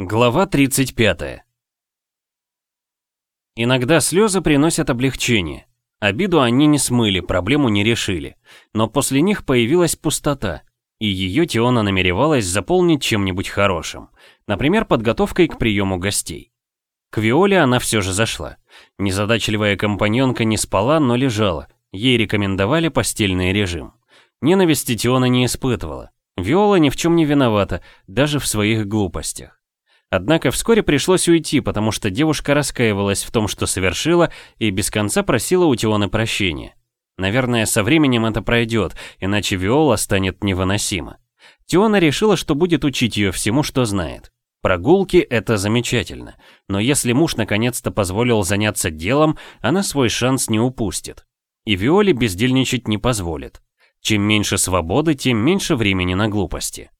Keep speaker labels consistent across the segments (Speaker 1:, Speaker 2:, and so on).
Speaker 1: Глава 35 Иногда слезы приносят облегчение. Обиду они не смыли, проблему не решили. Но после них появилась пустота, и ее Теона намеревалась заполнить чем-нибудь хорошим. Например, подготовкой к приему гостей. К Виоле она все же зашла. Незадачливая компаньонка не спала, но лежала. Ей рекомендовали постельный режим. Ненависти Теона не испытывала. Виола ни в чем не виновата, даже в своих глупостях. Однако вскоре пришлось уйти, потому что девушка раскаивалась в том, что совершила, и без конца просила у Тионы прощения. Наверное, со временем это пройдет, иначе Виола станет невыносима. Тиона решила, что будет учить ее всему, что знает. Прогулки — это замечательно, но если муж наконец-то позволил заняться делом, она свой шанс не упустит. И Виоле бездельничать не позволит. Чем меньше свободы, тем меньше времени на глупости.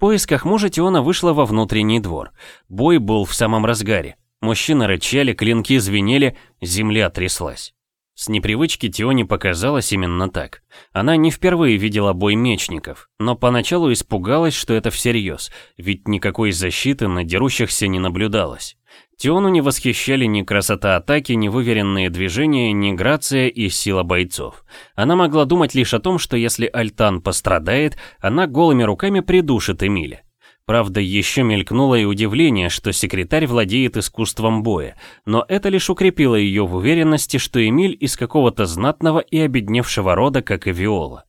Speaker 1: Поисках мужа Теона вышла во внутренний двор. Бой был в самом разгаре. Мужчины рычали, клинки звенели, земля тряслась. С непривычки Тионе показалось именно так. Она не впервые видела бой мечников, но поначалу испугалась, что это всерьез, ведь никакой защиты на дерущихся не наблюдалось. Тиону не восхищали ни красота атаки, ни выверенные движения, ни грация и сила бойцов. Она могла думать лишь о том, что если Альтан пострадает, она голыми руками придушит Эмиля. Правда, еще мелькнуло и удивление, что секретарь владеет искусством боя, но это лишь укрепило ее в уверенности, что Эмиль из какого-то знатного и обедневшего рода, как и Виола.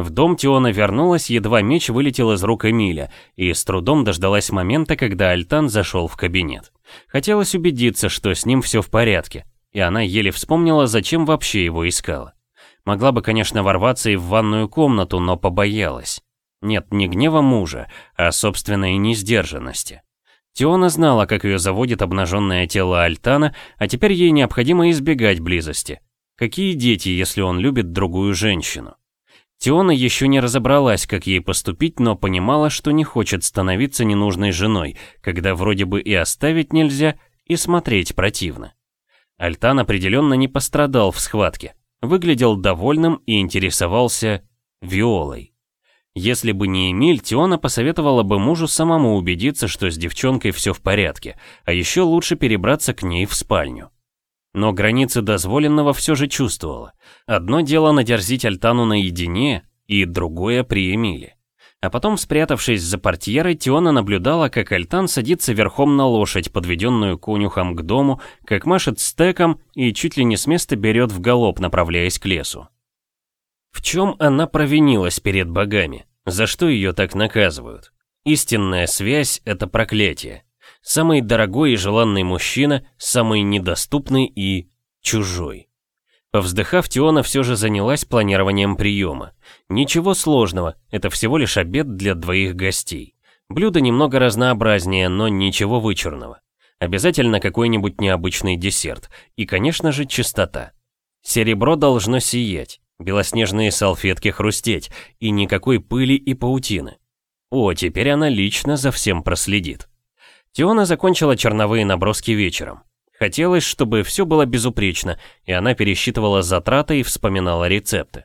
Speaker 1: В дом Тиона вернулась, едва меч вылетел из рук Эмиля, и с трудом дождалась момента, когда Альтан зашел в кабинет. Хотелось убедиться, что с ним все в порядке, и она еле вспомнила, зачем вообще его искала. Могла бы, конечно, ворваться и в ванную комнату, но побоялась. Нет, не гнева мужа, а собственной несдержанности. Теона знала, как ее заводит обнаженное тело Альтана, а теперь ей необходимо избегать близости. Какие дети, если он любит другую женщину? Теона еще не разобралась, как ей поступить, но понимала, что не хочет становиться ненужной женой, когда вроде бы и оставить нельзя, и смотреть противно. Альтан определенно не пострадал в схватке, выглядел довольным и интересовался Виолой. Если бы не Эмиль, Тиона посоветовала бы мужу самому убедиться, что с девчонкой все в порядке, а еще лучше перебраться к ней в спальню. Но границы дозволенного все же чувствовала. Одно дело надерзить Альтану наедине, и другое при Эмиле. А потом, спрятавшись за портьерой, Тиона наблюдала, как Альтан садится верхом на лошадь, подведенную конюхом к дому, как машет стеком и чуть ли не с места берет в галоп, направляясь к лесу. В чем она провинилась перед богами? За что ее так наказывают? Истинная связь — это проклятие. Самый дорогой и желанный мужчина, самый недоступный и чужой. Повздыхав, Тиона все же занялась планированием приема. Ничего сложного, это всего лишь обед для двоих гостей. Блюдо немного разнообразнее, но ничего вычурного. Обязательно какой-нибудь необычный десерт. И, конечно же, чистота. Серебро должно сиять белоснежные салфетки хрустеть и никакой пыли и паутины. О, теперь она лично за всем проследит. Теона закончила черновые наброски вечером. Хотелось, чтобы все было безупречно, и она пересчитывала затраты и вспоминала рецепты.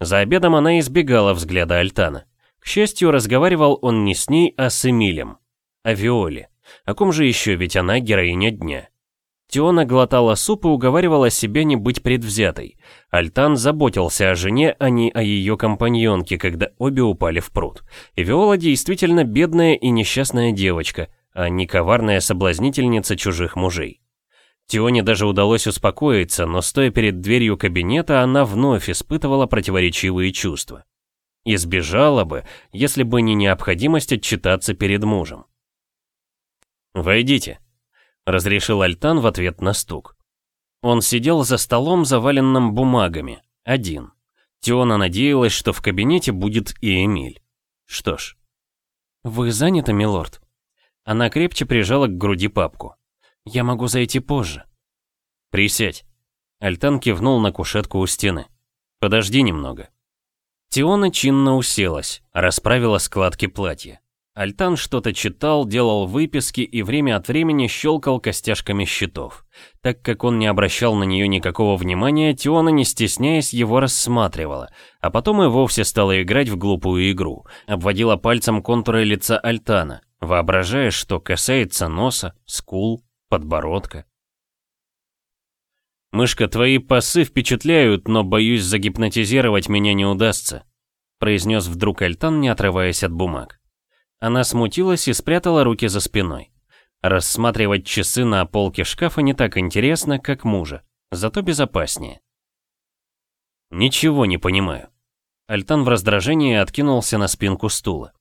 Speaker 1: За обедом она избегала взгляда Альтана. К счастью, разговаривал он не с ней, а с Эмилем. О Виоле. О ком же еще, ведь она героиня дня. Теона глотала суп и уговаривала себя не быть предвзятой. Альтан заботился о жене, а не о ее компаньонке, когда обе упали в пруд. И Виола действительно бедная и несчастная девочка, а не коварная соблазнительница чужих мужей. Теоне даже удалось успокоиться, но стоя перед дверью кабинета, она вновь испытывала противоречивые чувства. Избежала бы, если бы не необходимость отчитаться перед мужем. «Войдите», разрешил Альтан в ответ на стук. Он сидел за столом, заваленным бумагами, один. Теона надеялась, что в кабинете будет и Эмиль. Что ж. «Вы заняты, милорд?» Она крепче прижала к груди папку. «Я могу зайти позже». «Присядь». Альтан кивнул на кушетку у стены. «Подожди немного». Теона чинно уселась, расправила складки платья. Альтан что-то читал, делал выписки и время от времени щелкал костяшками счетов. Так как он не обращал на нее никакого внимания, Тиона, не стесняясь, его рассматривала, а потом и вовсе стала играть в глупую игру. Обводила пальцем контуры лица Альтана, воображая, что касается носа, скул, подбородка. «Мышка, твои пасы впечатляют, но, боюсь, загипнотизировать меня не удастся», произнес вдруг Альтан, не отрываясь от бумаг. Она смутилась и спрятала руки за спиной. Рассматривать часы на полке шкафа не так интересно, как мужа, зато безопаснее. «Ничего не понимаю». Альтан в раздражении откинулся на спинку стула.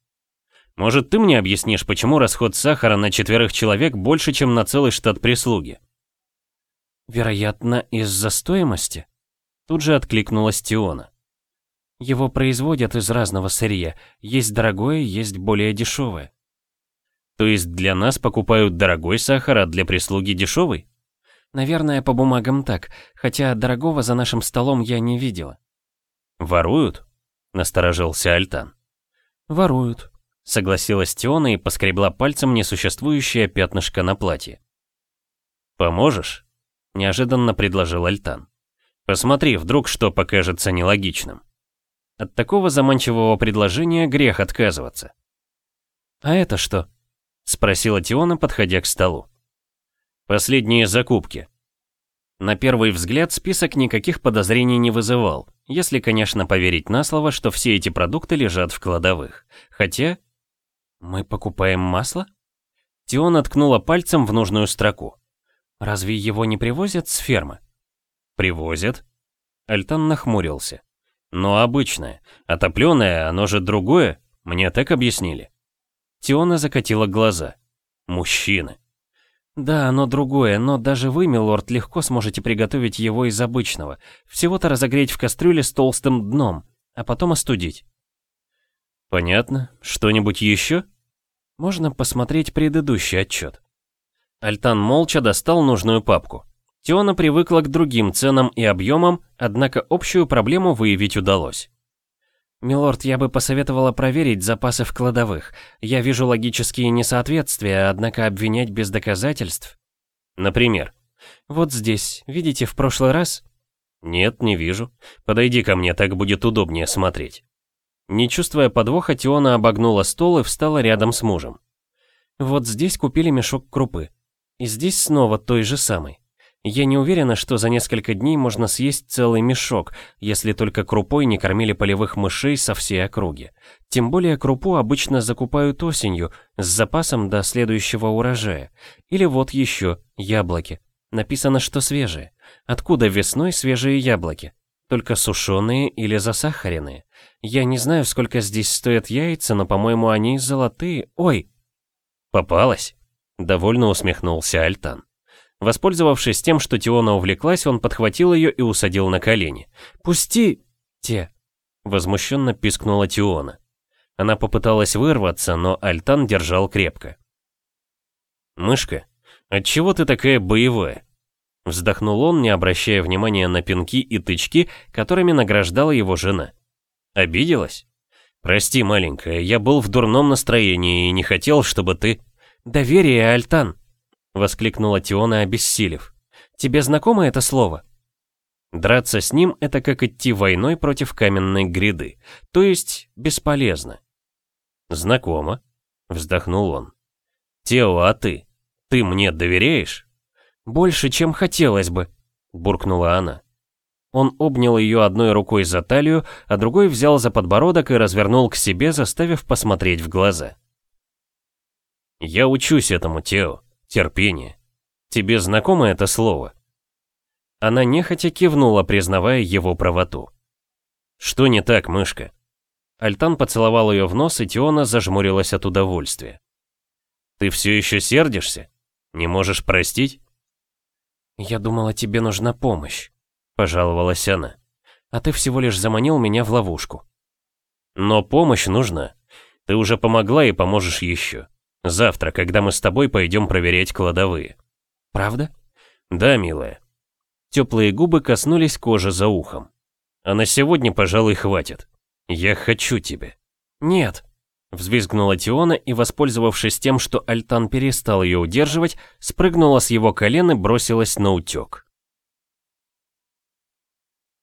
Speaker 1: «Может, ты мне объяснишь, почему расход сахара на четверых человек больше, чем на целый штат прислуги?»
Speaker 2: Вероятно, из-за стоимости? Тут же откликнулась Тиона. Его производят из разного сырья. Есть дорогое, есть более дешевое.
Speaker 1: То есть для нас покупают дорогой сахар, а для прислуги дешевый?
Speaker 2: Наверное, по бумагам так, хотя дорогого за нашим столом я не видела.
Speaker 1: Воруют? Насторожился Альтан.
Speaker 2: Воруют,
Speaker 1: согласилась Тиона и поскребла пальцем несуществующее пятнышко на платье. Поможешь? неожиданно предложил Альтан. Посмотри, вдруг что покажется нелогичным. От такого заманчивого предложения грех отказываться.
Speaker 2: «А это что?» — спросила Тиона, подходя к столу.
Speaker 1: «Последние закупки». На первый взгляд список никаких подозрений не вызывал, если, конечно, поверить на слово, что все эти продукты лежат в кладовых. Хотя...
Speaker 2: «Мы покупаем масло?»
Speaker 1: Тиона ткнула пальцем в нужную строку.
Speaker 2: Разве его не привозят с фермы?
Speaker 1: Привозят? Альтан нахмурился. Но обычное. Отопленное, оно же другое. Мне так объяснили. Тиона закатила глаза. Мужчины.
Speaker 2: Да, оно другое, но даже вы, милорд, легко сможете приготовить его из обычного. Всего-то разогреть в кастрюле с толстым дном, а потом остудить.
Speaker 1: Понятно. Что-нибудь еще?
Speaker 2: Можно посмотреть предыдущий отчет.
Speaker 1: Альтан молча достал нужную папку. Теона привыкла к другим ценам и объемам, однако общую проблему выявить удалось.
Speaker 2: «Милорд, я бы посоветовала проверить запасы в кладовых. Я вижу логические несоответствия, однако обвинять без доказательств...»
Speaker 1: «Например?»
Speaker 2: «Вот здесь, видите, в прошлый раз...»
Speaker 1: «Нет, не вижу. Подойди ко мне, так будет удобнее смотреть». Не чувствуя подвоха, Теона обогнула стол и встала рядом с мужем.
Speaker 2: «Вот здесь купили мешок крупы. И здесь снова той же самой. Я не уверена, что за несколько дней можно съесть целый мешок, если только крупой не кормили полевых мышей со всей округи. Тем более крупу обычно закупают осенью, с запасом до следующего урожая. Или вот еще, яблоки. Написано, что свежие. Откуда весной свежие яблоки? Только сушеные или засахаренные? Я не знаю, сколько здесь стоят яйца, но, по-моему, они золотые. Ой!
Speaker 1: Попалась? Довольно усмехнулся Альтан. Воспользовавшись тем, что Тиона увлеклась, он подхватил ее и усадил на колени.
Speaker 2: «Пусти!» «Те!»
Speaker 1: Возмущенно пискнула Тиона. Она попыталась вырваться, но Альтан держал крепко. «Мышка, отчего ты такая боевая?» Вздохнул он, не обращая внимания на пинки и тычки, которыми награждала его жена. «Обиделась?» «Прости, маленькая, я был в дурном настроении и не хотел, чтобы ты...»
Speaker 2: «Доверие, Альтан!» — воскликнула Тиона, обессилев. «Тебе знакомо это слово?»
Speaker 1: Драться с ним — это как идти войной против каменной гряды, то есть бесполезно. «Знакомо», — вздохнул он. «Тео, а ты? Ты мне доверяешь?»
Speaker 2: «Больше, чем хотелось бы», — буркнула она.
Speaker 1: Он обнял ее одной рукой за талию, а другой взял за подбородок и развернул к себе, заставив посмотреть в глаза. Я учусь этому, Тео. Терпение. Тебе знакомо это слово? Она нехотя кивнула, признавая его правоту. Что не так, мышка? Альтан поцеловал ее в нос, и Теона зажмурилась от удовольствия. Ты все еще сердишься? Не можешь простить?
Speaker 2: Я думала, тебе нужна помощь, пожаловалась она. А ты всего лишь заманил меня в ловушку.
Speaker 1: Но помощь нужна. Ты уже помогла и поможешь еще. Завтра, когда мы с тобой пойдем проверять кладовые.
Speaker 2: Правда?
Speaker 1: Да, милая. Теплые губы коснулись кожи за ухом. А на сегодня, пожалуй, хватит. Я хочу тебя.
Speaker 2: Нет.
Speaker 1: Взвизгнула Тиона и, воспользовавшись тем, что Альтан перестал ее удерживать, спрыгнула с его колен и бросилась на утек.